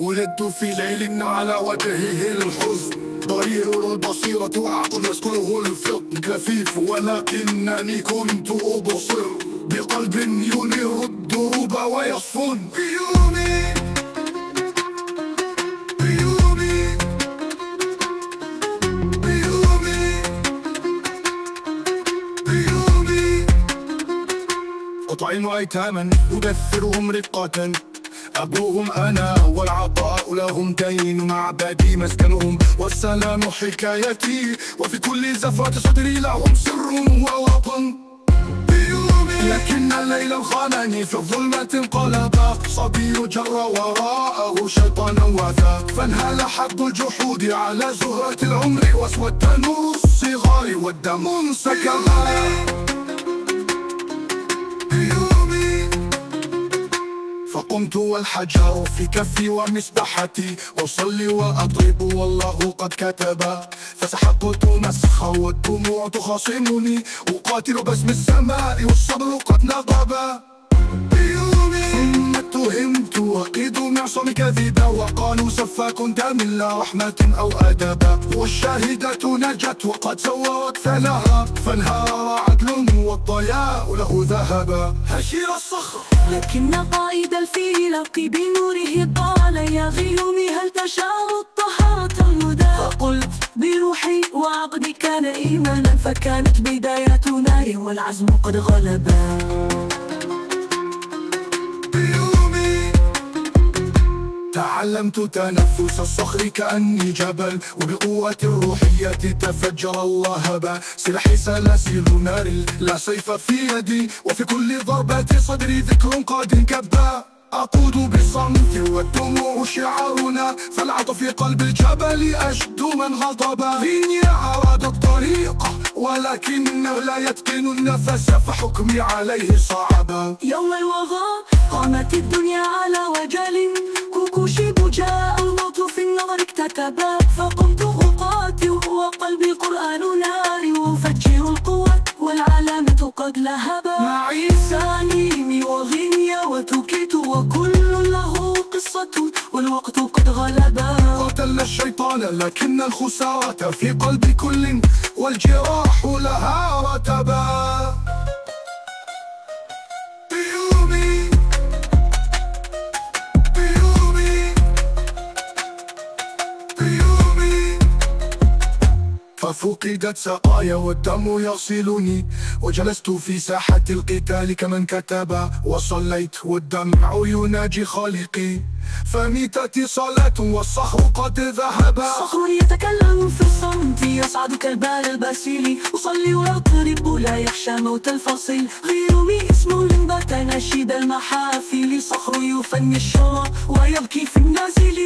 ولدت في ليل على وجهه الحزن ضرير البصيرة عقل يسكنه الفطن. كفيف ولكنني كنت أبصر. بقلب ينير الدروب ويصفن. بيومي بيومي بيومي بيومي. أطعم أيتاما أدثرهم رقة. أبوهم أنا والعطاء لهم دين معبدي مسكنهم والسلام حكايتي وفي كل زفرة صدري لهم سر ووطن. لكن الليل الخانني في الظلمة انقلب. صبي جر وراءه شيطانا وثاق فانهال حد الجحود على زهرة العمر واسود نور الصغار والدم انسكب. فقمت والحجر في كفي ومسبحتي أصلي وأضرب والله قد كتب. فسحقت مسخا والدموع تخاصمني. أقاتل باسم السماء والصبر قد نضب. ثم اتهمت وقيد معصم كذبا وقالوا سفاك دم لا رحمة أو أدب. والشاهدة نجت وقد سوت ثلاها فانهار عدل والضياء له ذهبا هشير الصخر. لكن قائد الفيلق بنوره قال يا غيومي هل تشاء الطهارة الهدى فقلت بروحي وعقدي كان إيمانا فكانت بداية نار والعزم قد غلبا. تعلمت تنفس الصخر كأني جبل وبقوة الروحية تفجر اللهب سلاحي سلاسل نار لا سيف في يدي. وفي كل ضربة صدري ذكر قد انكبا أقود بالصمت والدموع شعارنا. فالعطف في قلب الجبل أشد من غضب غيني أراد الطريق ولكنه لا يتقن النفس فحكمي عليه صعبا. يوم الوغى قامت الدنيا على وجل اكتتبا فقمت أقاتل وقلبي قرآن نار وفجر القوة والعلامة قد لهبا معي سانيمي وغينيا وتوكيت وكل له قصة والوقت قد غلبا قتلنا الشيطان لكن الخسارة في قلب كل والجراح لها رتبا ففقدت سقايا والدم يصلني. وجلست في ساحة القتال كمن كتب وصليت. والدمع يناجي خالقي. فميتتي صلاة والصخر قد ذهب. صخر يتكلم في الصمت يصعد كالبال الباسيلي أصلي وأضرب لا يخشى موت الفصيل. غيرمي اسم بات نشيد المحافل. صخر يفني الشر ويبكي في النازل.